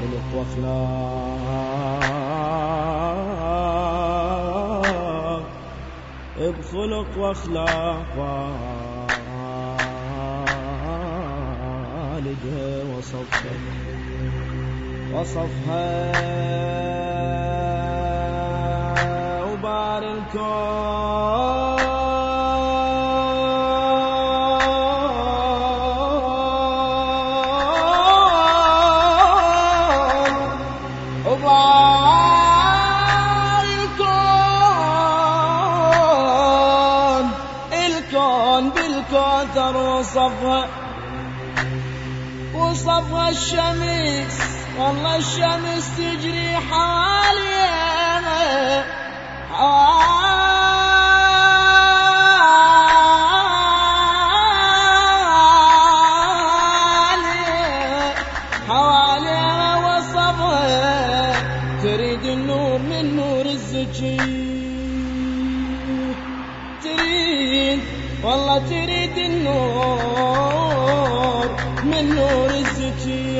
خلق واخلاق بخلق واخلاق والدها وصفها وصفها وبار الكون بالكوثر وصفها وصفها الشمس. والله الشمس تجري حواليها حواليها وصفها تريد النور من نور الزكي. والله تريد النور من نور الزكيه